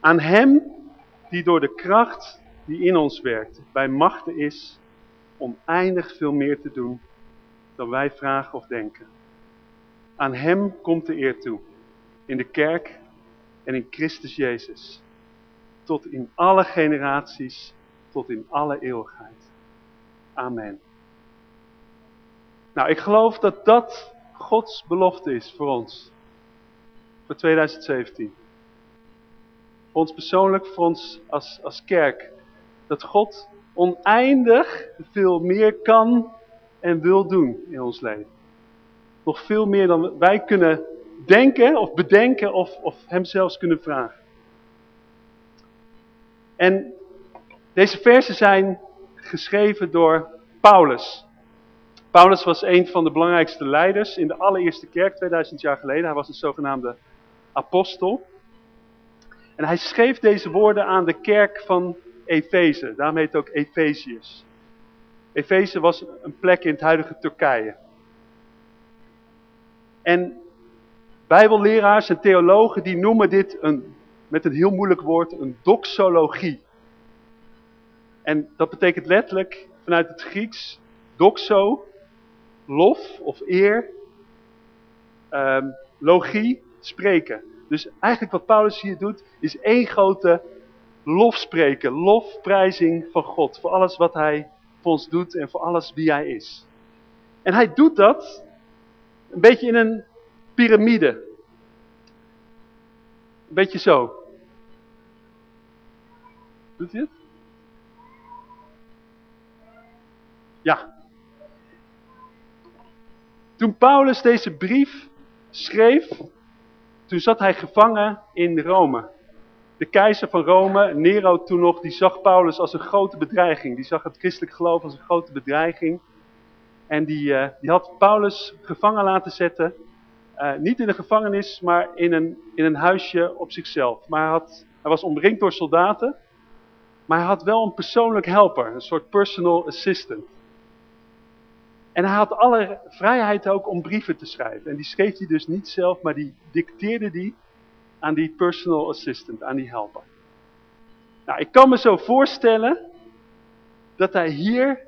Aan hem die door de kracht die in ons werkt, bij machten is oneindig veel meer te doen dan wij vragen of denken. Aan hem komt de eer toe, in de kerk en in Christus Jezus, tot in alle generaties, tot in alle eeuwigheid. Amen. Nou, ik geloof dat dat Gods belofte is voor ons, voor 2017. Voor ons persoonlijk, voor ons als, als kerk. Dat God oneindig veel meer kan en wil doen in ons leven. Nog veel meer dan wij kunnen denken of bedenken of, of hem zelfs kunnen vragen. En deze versen zijn geschreven door Paulus. Paulus was een van de belangrijkste leiders in de allereerste kerk 2000 jaar geleden. Hij was een zogenaamde apostel. En hij schreef deze woorden aan de kerk van Efeze. Daarom heet het ook Efeziërs. Efeze was een plek in het huidige Turkije. En bijbelleraars en theologen die noemen dit een, met een heel moeilijk woord een doxologie. En dat betekent letterlijk vanuit het Grieks doxo, lof of eer, um, logie, spreken. Dus eigenlijk wat Paulus hier doet is één grote lofspreken, lofprijzing van God. Voor alles wat hij voor ons doet en voor alles wie hij is. En hij doet dat een beetje in een piramide. Een beetje zo. Doet hij het? Ja. Toen Paulus deze brief schreef, toen zat hij gevangen in Rome. De keizer van Rome, Nero toen nog, die zag Paulus als een grote bedreiging. Die zag het christelijk geloof als een grote bedreiging. En die, uh, die had Paulus gevangen laten zetten. Uh, niet in de gevangenis, maar in een, in een huisje op zichzelf. Maar hij, had, hij was omringd door soldaten. Maar hij had wel een persoonlijk helper, een soort personal assistant. En hij had alle vrijheid ook om brieven te schrijven. En die schreef hij dus niet zelf, maar die dicteerde die aan die personal assistant, aan die helper. Nou, ik kan me zo voorstellen dat hij hier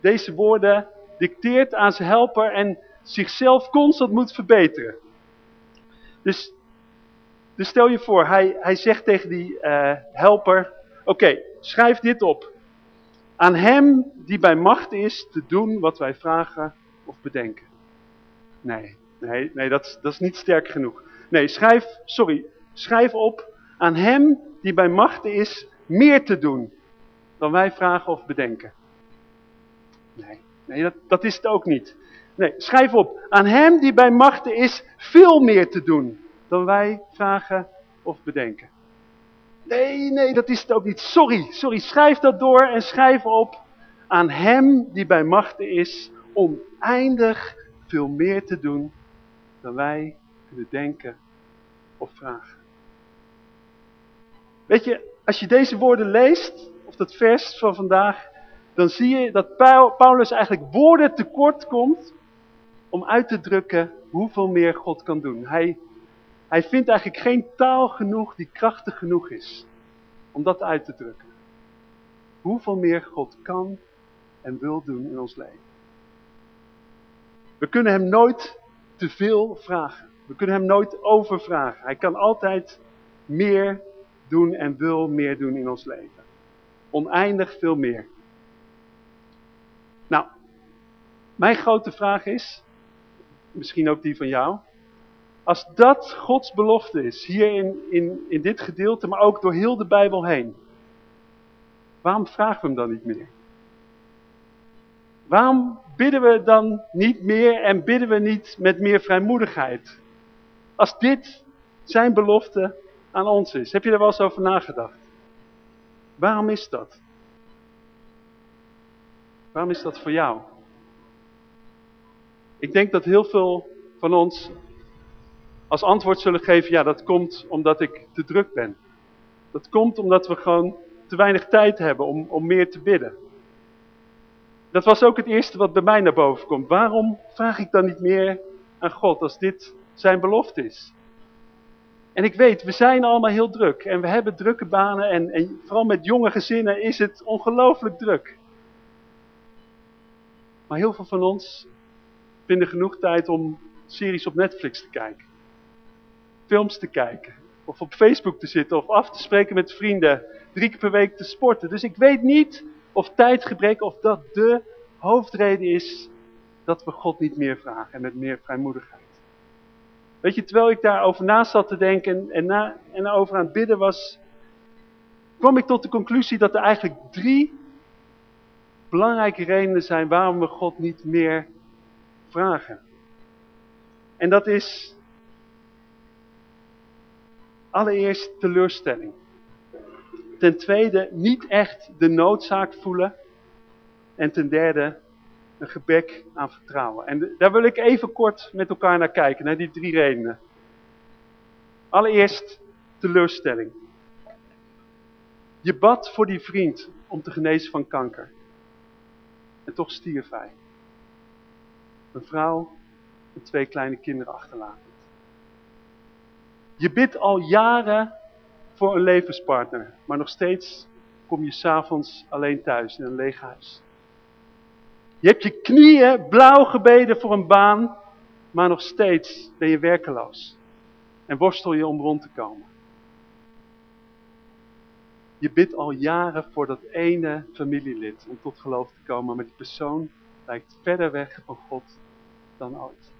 deze woorden dicteert aan zijn helper en zichzelf constant moet verbeteren. Dus, dus stel je voor, hij, hij zegt tegen die uh, helper, oké, schrijf dit op. Aan hem die bij macht is te doen wat wij vragen of bedenken. Nee, nee, nee dat, dat is niet sterk genoeg. Nee, schrijf, sorry, schrijf op aan hem die bij macht is meer te doen dan wij vragen of bedenken. Nee, nee dat, dat is het ook niet. Nee, schrijf op. Aan hem die bij macht is veel meer te doen dan wij vragen of bedenken. Nee, nee, dat is het ook niet. Sorry, sorry. Schrijf dat door en schrijf op. Aan hem die bij machten is oneindig veel meer te doen dan wij kunnen denken of vragen. Weet je, als je deze woorden leest, of dat vers van vandaag, dan zie je dat Paulus eigenlijk woorden tekort komt om uit te drukken hoeveel meer God kan doen. Hij, hij vindt eigenlijk geen taal genoeg die krachtig genoeg is om dat uit te drukken. Hoeveel meer God kan en wil doen in ons leven. We kunnen hem nooit te veel vragen. We kunnen hem nooit overvragen. Hij kan altijd meer doen en wil meer doen in ons leven. Oneindig veel meer. Nou, mijn grote vraag is, misschien ook die van jou. Als dat Gods belofte is, hier in, in, in dit gedeelte, maar ook door heel de Bijbel heen. Waarom vragen we hem dan niet meer? Waarom bidden we dan niet meer en bidden we niet met meer vrijmoedigheid? Als dit zijn belofte aan ons is. Heb je er wel eens over nagedacht? Waarom is dat? Waarom is dat voor jou? Ik denk dat heel veel van ons als antwoord zullen geven, ja dat komt omdat ik te druk ben. Dat komt omdat we gewoon te weinig tijd hebben om, om meer te bidden. Dat was ook het eerste wat bij mij naar boven komt. Waarom vraag ik dan niet meer aan God als dit zijn belofte is? En ik weet, we zijn allemaal heel druk en we hebben drukke banen en, en vooral met jonge gezinnen is het ongelooflijk druk. Maar heel veel van ons vinden genoeg tijd om series op Netflix te kijken. Films te kijken. Of op Facebook te zitten of af te spreken met vrienden. Drie keer per week te sporten. Dus ik weet niet of tijdgebrek of dat de hoofdreden is dat we God niet meer vragen en met meer vrijmoedigheid. Weet je, terwijl ik daarover na zat te denken en, en over aan het bidden was, kwam ik tot de conclusie dat er eigenlijk drie belangrijke redenen zijn waarom we God niet meer vragen. En dat is allereerst teleurstelling. Ten tweede niet echt de noodzaak voelen. En ten derde een gebrek aan vertrouwen. En daar wil ik even kort met elkaar naar kijken, naar die drie redenen. Allereerst teleurstelling. Je bad voor die vriend om te genezen van kanker. En toch stierf hij. Een vrouw en twee kleine kinderen achterlatend. Je bidt al jaren voor een levenspartner, maar nog steeds kom je s'avonds alleen thuis in een leeg huis. Je hebt je knieën blauw gebeden voor een baan, maar nog steeds ben je werkeloos. En worstel je om rond te komen. Je bidt al jaren voor dat ene familielid om tot geloof te komen, maar die persoon lijkt verder weg van God dan ooit.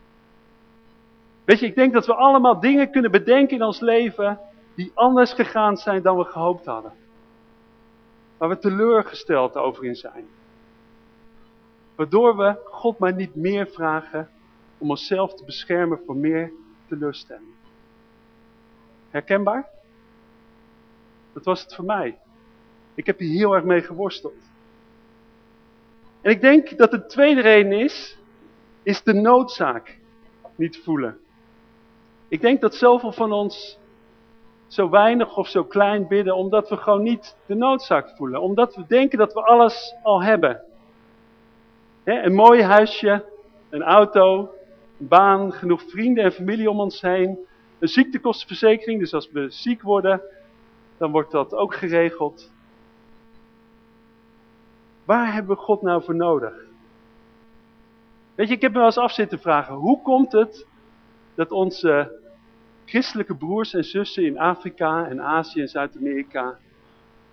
Weet je, ik denk dat we allemaal dingen kunnen bedenken in ons leven die anders gegaan zijn dan we gehoopt hadden. Waar we teleurgesteld over in zijn. Waardoor we God maar niet meer vragen om onszelf te beschermen voor meer teleurstelling. Herkenbaar? Dat was het voor mij. Ik heb hier heel erg mee geworsteld. En ik denk dat de tweede reden is, is de noodzaak niet voelen. Ik denk dat zoveel van ons zo weinig of zo klein bidden, omdat we gewoon niet de noodzaak voelen. Omdat we denken dat we alles al hebben. een mooi huisje, een auto, een baan, genoeg vrienden en familie om ons heen. Een ziektekostenverzekering, dus als we ziek worden, dan wordt dat ook geregeld. Waar hebben we God nou voor nodig? Weet je, ik heb me wel eens af zitten vragen, hoe komt het dat onze christelijke broers en zussen in Afrika en Azië en Zuid-Amerika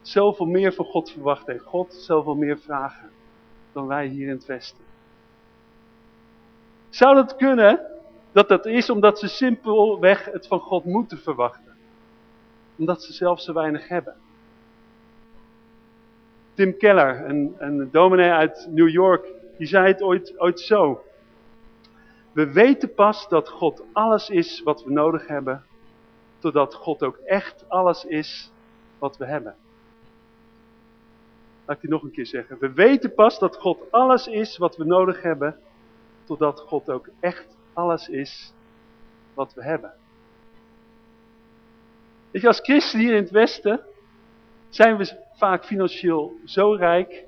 zoveel meer van God verwachten en God zoveel meer vragen dan wij hier in het Westen. Zou dat kunnen dat dat is omdat ze simpelweg het van God moeten verwachten? Omdat ze zelf zo weinig hebben. Tim Keller, een, een dominee uit New York, die zei het ooit, ooit zo. We weten pas dat God alles is wat we nodig hebben, totdat God ook echt alles is wat we hebben. Laat ik die nog een keer zeggen. We weten pas dat God alles is wat we nodig hebben, totdat God ook echt alles is wat we hebben. Weet je, als christen hier in het Westen zijn we vaak financieel zo rijk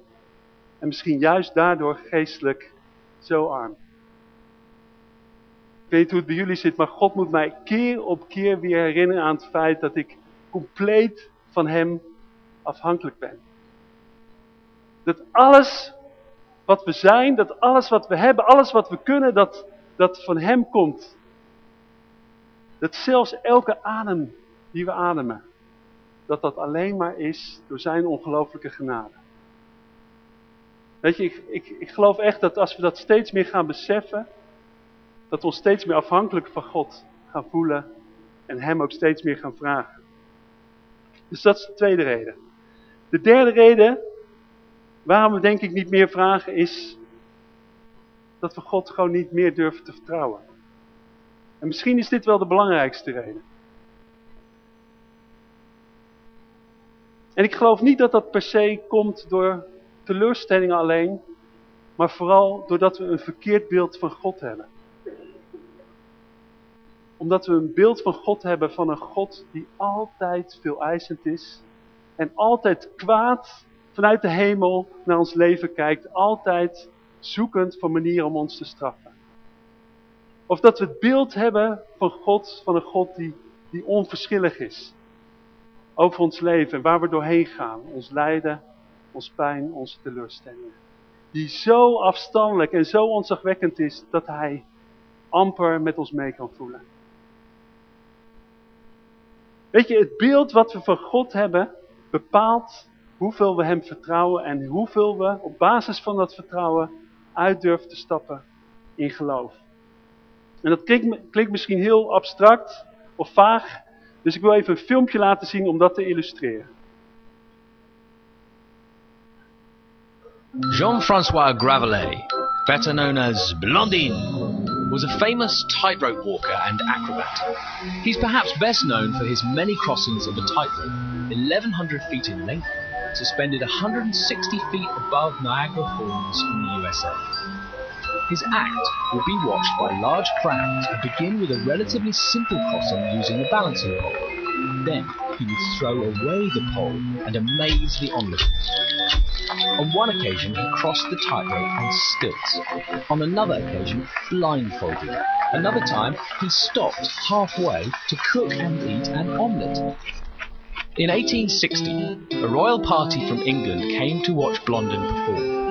en misschien juist daardoor geestelijk zo arm. Weet hoe het bij jullie zit, maar God moet mij keer op keer weer herinneren aan het feit dat ik compleet van hem afhankelijk ben. Dat alles wat we zijn, dat alles wat we hebben, alles wat we kunnen, dat, dat van hem komt. Dat zelfs elke adem die we ademen, dat dat alleen maar is door zijn ongelooflijke genade. Weet je, ik, ik, ik geloof echt dat als we dat steeds meer gaan beseffen, dat we ons steeds meer afhankelijk van God gaan voelen en hem ook steeds meer gaan vragen. Dus dat is de tweede reden. De derde reden waarom we denk ik niet meer vragen is dat we God gewoon niet meer durven te vertrouwen. En misschien is dit wel de belangrijkste reden. En ik geloof niet dat dat per se komt door teleurstellingen alleen, maar vooral doordat we een verkeerd beeld van God hebben. Omdat we een beeld van God hebben van een God die altijd veel eisend is en altijd kwaad vanuit de hemel naar ons leven kijkt, altijd zoekend voor manieren om ons te straffen. Of dat we het beeld hebben van God, van een God die, die onverschillig is over ons leven en waar we doorheen gaan. Ons lijden, ons pijn, onze teleurstellingen. Die zo afstandelijk en zo onzagwekkend is dat hij amper met ons mee kan voelen. Weet je, het beeld wat we van God hebben bepaalt hoeveel we hem vertrouwen en hoeveel we op basis van dat vertrouwen uit durven te stappen in geloof. En dat klinkt, misschien heel abstract of vaag, dus ik wil even een filmpje laten zien om dat te illustreren. Jean-Francois Gravelet, better known as Blondine, was a famous tightrope walker and acrobat. He's perhaps best known for his many crossings of a tightrope, 1100 feet in length, suspended 160 feet above Niagara Falls in the USA. His act will be watched by large crowds and begin with a relatively simple crossing using a balancing pole. Then he would throw away the pole and amaze the onlookers. On one occasion he crossed the tightrope on stilts. On another occasion blindfolded. Another time he stopped halfway to cook and eat an omelette. In 1860, a royal party from England came to watch Blondin perform.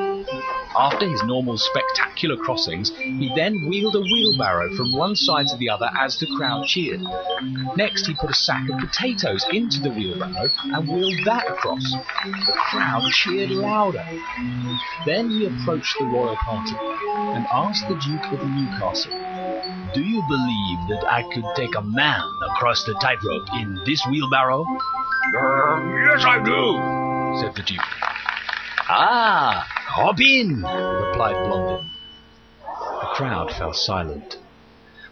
After his normal spectacular crossings, he then wheeled a wheelbarrow from one side to the other as the crowd cheered. Next, he put a sack of potatoes into the wheelbarrow and wheeled that across. The crowd cheered louder. Then he approached the royal party and asked the Duke of Newcastle, Do you believe that I could take a man across the tightrope in this wheelbarrow? Um, yes, I do, said the Duke. Ah, hop in, replied Blondin. The crowd fell silent,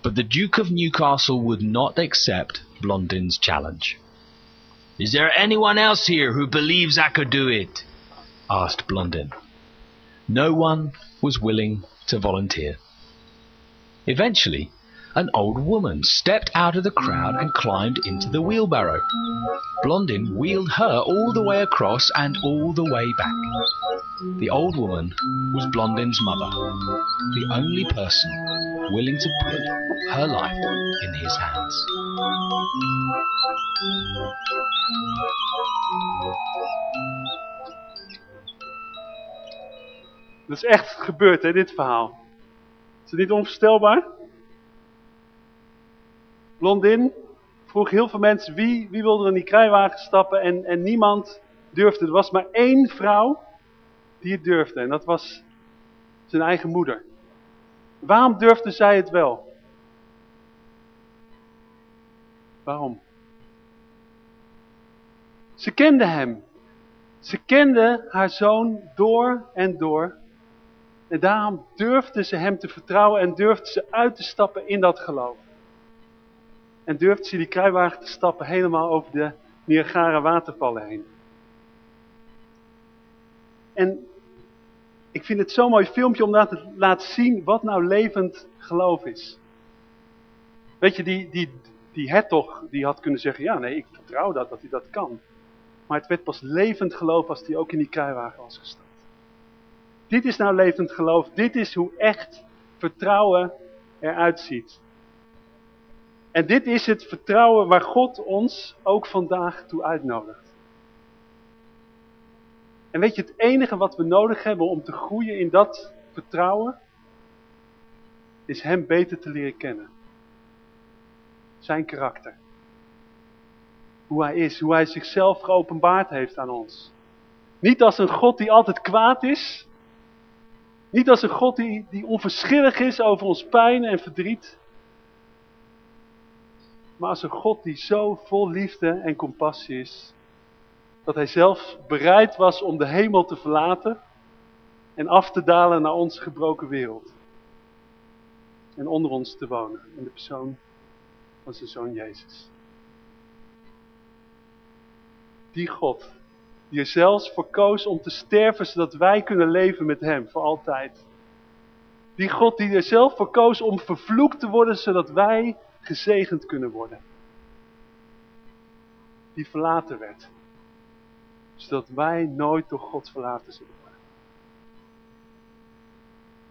but the Duke of Newcastle would not accept Blondin's challenge. Is there anyone else here who believes I could do it? asked Blondin. No one was willing to volunteer. Eventually, an old woman stepped out of the crowd and climbed into the wheelbarrow. Blondin wheeled her all the way across and all the way back. The old woman was Blondin's mother, the only person willing to put her life in his hands. Dat is echt gebeurd, hè, dit verhaal. Is het niet onvoorstelbaar? Blondin vroeg heel veel mensen wie, wie wilde in die kruiwagen stappen en, en niemand durfde. Er was maar één vrouw die het durfde en dat was zijn eigen moeder. Waarom durfde zij het wel? Waarom? Ze kende hem. Ze kende haar zoon door en door. En daarom durfde ze hem te vertrouwen en durfde ze uit te stappen in dat geloof. En durfde ze die kruiwagen te stappen helemaal over de Niagara watervallen heen. En ik vind het zo'n mooi filmpje om te laten zien wat nou levend geloof is. Weet je, die, die, die hertog die had kunnen zeggen, ja nee, ik vertrouw dat, dat hij dat kan. Maar het werd pas levend geloof als hij ook in die kruiwagen was gestapt. Dit is nou levend geloof, dit is hoe echt vertrouwen eruit ziet. En dit is het vertrouwen waar God ons ook vandaag toe uitnodigt. En weet je, het enige wat we nodig hebben om te groeien in dat vertrouwen, is hem beter te leren kennen. Zijn karakter. Hoe hij is, hoe hij zichzelf geopenbaard heeft aan ons. Niet als een God die altijd kwaad is. Niet als een God die, die onverschillig is over ons pijn en verdriet. Maar als een God die zo vol liefde en compassie is, dat hij zelf bereid was om de hemel te verlaten en af te dalen naar onze gebroken wereld. En onder ons te wonen, in de persoon van zijn zoon Jezus. Die God, die er zelfs voor koos om te sterven, zodat wij kunnen leven met hem, voor altijd. Die God die er zelf voor koos om vervloekt te worden, zodat wij gezegend kunnen worden. Die verlaten werd. Zodat wij nooit door God verlaten zullen worden.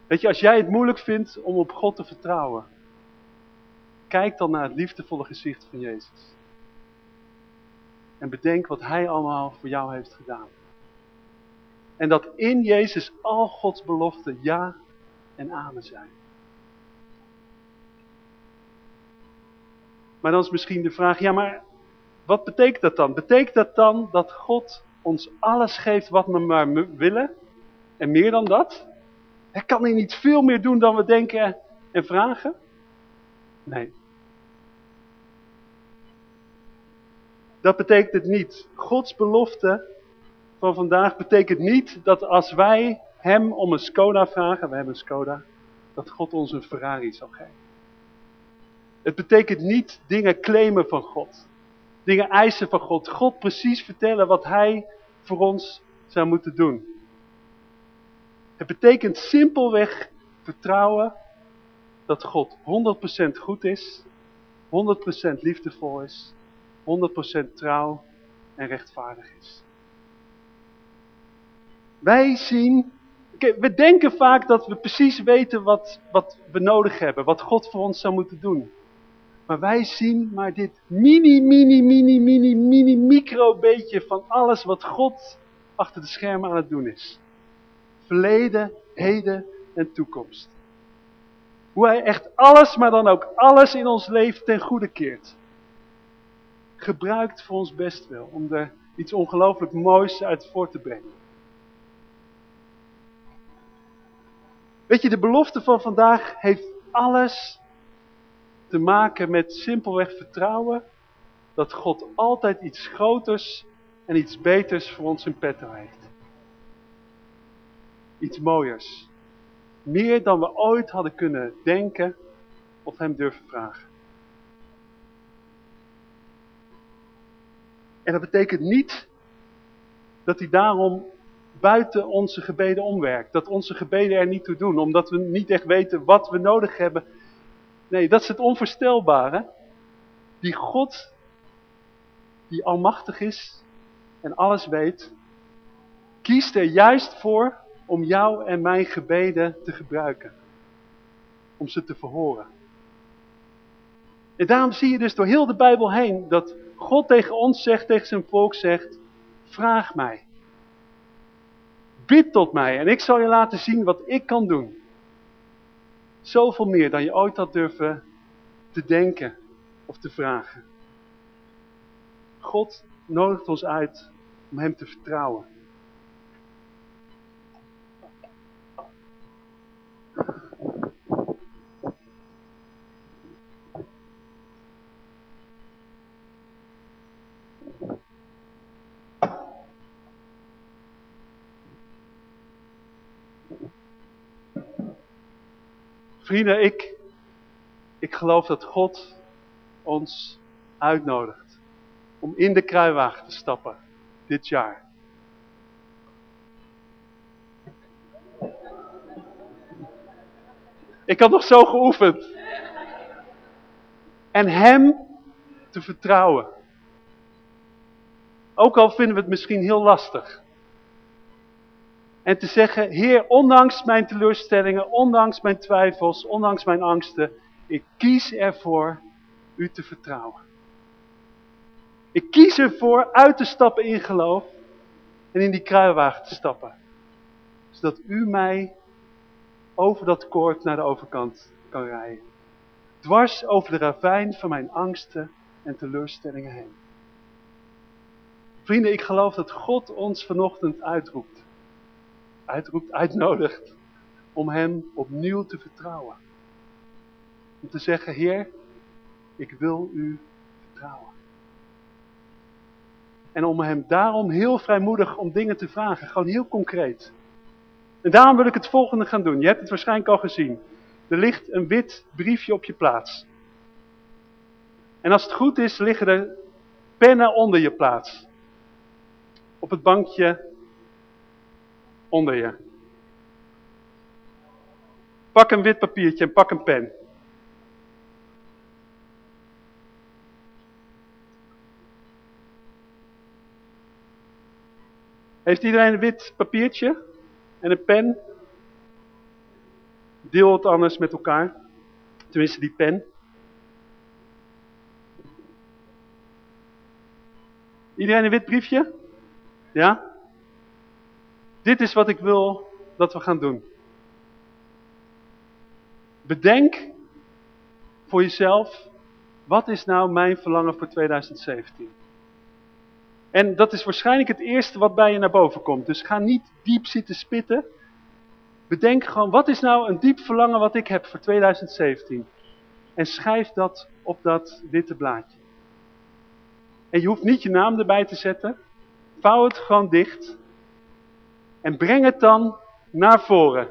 Weet je, als jij het moeilijk vindt om op God te vertrouwen. kijk dan naar het liefdevolle gezicht van Jezus. En bedenk wat Hij allemaal voor jou heeft gedaan. En dat in Jezus al Gods beloften ja en amen zijn. Maar dan is misschien de vraag, ja maar wat betekent dat dan? Betekent dat dan dat God ons alles geeft wat we maar willen? En meer dan dat? Hij kan hij niet veel meer doen dan we denken en vragen? Nee. Dat betekent het niet. Gods belofte van vandaag betekent niet dat als wij hem om een Skoda vragen, we hebben een Skoda, dat God ons een Ferrari zal geven. Het betekent niet dingen claimen van God. Dingen eisen van God. God precies vertellen wat hij voor ons zou moeten doen. Het betekent simpelweg vertrouwen dat God 100% goed is, 100% liefdevol is, 100% trouw en rechtvaardig is. Wij zien, we denken vaak dat we precies weten wat, wat we nodig hebben, wat God voor ons zou moeten doen. Maar wij zien maar dit mini, mini, mini, mini, mini, micro beetje van alles wat God achter de schermen aan het doen is. Verleden, heden en toekomst. Hoe hij echt alles, maar dan ook alles in ons leven ten goede keert. Gebruikt voor ons best wel, om er iets ongelooflijk moois uit voor te brengen. Weet je, de belofte van vandaag heeft alles te maken met simpelweg vertrouwen dat God altijd iets groters en iets beters voor ons in petto heeft. Iets mooiers. Meer dan we ooit hadden kunnen denken of hem durven vragen. En dat betekent niet dat hij daarom buiten onze gebeden omwerkt. Dat onze gebeden er niet toe doen, omdat we niet echt weten wat we nodig hebben Nee, dat is het onvoorstelbare. Die God, die almachtig is en alles weet, kiest er juist voor om jou en mijn gebeden te gebruiken. Om ze te verhoren. En daarom zie je dus door heel de Bijbel heen dat God tegen ons zegt, tegen zijn volk zegt, vraag mij. Bid tot mij en ik zal je laten zien wat ik kan doen. Zoveel meer dan je ooit had durven te denken of te vragen. God nodigt ons uit om hem te vertrouwen. Vrienden, ik, ik geloof dat God ons uitnodigt om in de kruiwagen te stappen dit jaar. Ik had nog zo geoefend. En hem te vertrouwen. Ook al vinden we het misschien heel lastig. En te zeggen, Heer, ondanks mijn teleurstellingen, ondanks mijn twijfels, ondanks mijn angsten, ik kies ervoor u te vertrouwen. Ik kies ervoor uit te stappen in geloof en in die kruiwagen te stappen. Zodat u mij over dat koord naar de overkant kan rijden. Dwars over de ravijn van mijn angsten en teleurstellingen heen. Vrienden, ik geloof dat God ons vanochtend uitroept uitroept, uitnodigt om hem opnieuw te vertrouwen. Om te zeggen, Heer, ik wil u vertrouwen. En om hem daarom heel vrijmoedig om dingen te vragen, gewoon heel concreet. En daarom wil ik het volgende gaan doen. Je hebt het waarschijnlijk al gezien. Er ligt een wit briefje op je plaats. En als het goed is, liggen er pennen onder je plaats. Op het bankje onder je. Pak een wit papiertje en pak een pen. Heeft iedereen een wit papiertje en een pen? Deel het anders met elkaar. Tenminste, die pen. Iedereen een wit briefje? Ja? Dit is wat ik wil dat we gaan doen. Bedenk voor jezelf, wat is nou mijn verlangen voor 2017? En dat is waarschijnlijk het eerste wat bij je naar boven komt. Dus ga niet diep zitten spitten. Bedenk gewoon, wat is nou een diep verlangen wat ik heb voor 2017? En schrijf dat op dat witte blaadje. En je hoeft niet je naam erbij te zetten. Vouw het gewoon dicht. En breng het dan naar voren.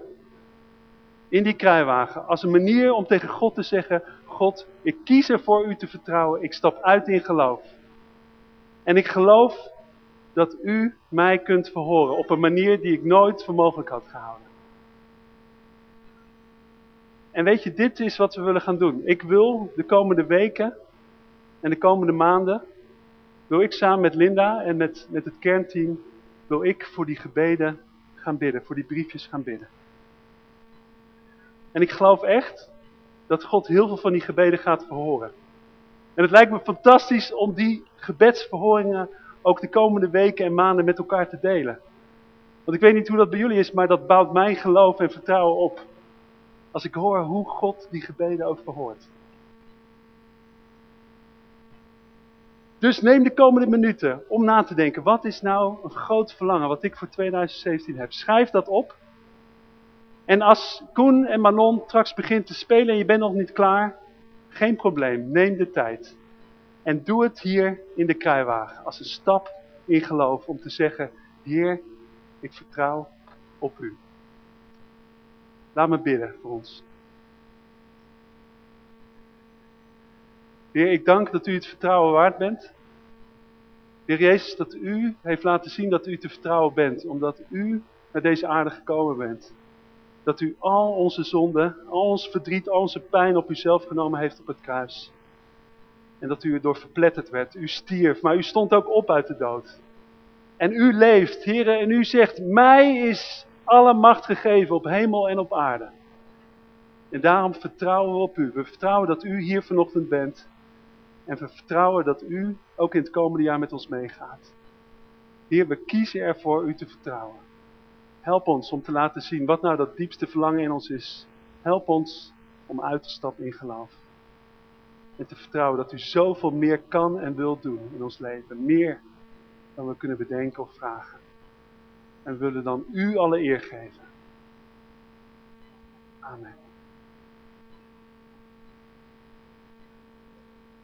In die kruiwagen. Als een manier om tegen God te zeggen. God, ik kies ervoor u te vertrouwen. Ik stap uit in geloof. En ik geloof dat u mij kunt verhoren. Op een manier die ik nooit voor mogelijk had gehouden. En weet je, dit is wat we willen gaan doen. Ik wil de komende weken en de komende maanden, wil ik samen met Linda en met, met het kernteam, wil ik voor die gebeden gaan bidden, voor die briefjes gaan bidden. En ik geloof echt dat God heel veel van die gebeden gaat verhoren. En het lijkt me fantastisch om die gebedsverhoringen ook de komende weken en maanden met elkaar te delen. Want ik weet niet hoe dat bij jullie is, maar dat bouwt mijn geloof en vertrouwen op. Als ik hoor hoe God die gebeden ook verhoort. Dus neem de komende minuten om na te denken. Wat is nou een groot verlangen wat ik voor 2017 heb? Schrijf dat op. En als Koen en Manon straks begint te spelen en je bent nog niet klaar. Geen probleem, neem de tijd. En doe het hier in de kruiwagen. Als een stap in geloof om te zeggen. Heer, ik vertrouw op u. Laat me bidden voor ons. Heer, ik dank dat u het vertrouwen waard bent. Heer Jezus, dat u heeft laten zien dat u te vertrouwen bent. Omdat u naar deze aarde gekomen bent. Dat u al onze zonden, al ons verdriet, al onze pijn op uzelf genomen heeft op het kruis. En dat u erdoor verpletterd werd. U stierf, maar u stond ook op uit de dood. En u leeft, heren, en u zegt, mij is alle macht gegeven op hemel en op aarde. En daarom vertrouwen we op u. We vertrouwen dat u hier vanochtend bent. En we vertrouwen dat u ook in het komende jaar met ons meegaat. Heer, we kiezen ervoor u te vertrouwen. Help ons om te laten zien wat nou dat diepste verlangen in ons is. Help ons om uit te stappen in geloof. En te vertrouwen dat u zoveel meer kan en wilt doen in ons leven. Meer dan we kunnen bedenken of vragen. En we willen dan u alle eer geven. Amen.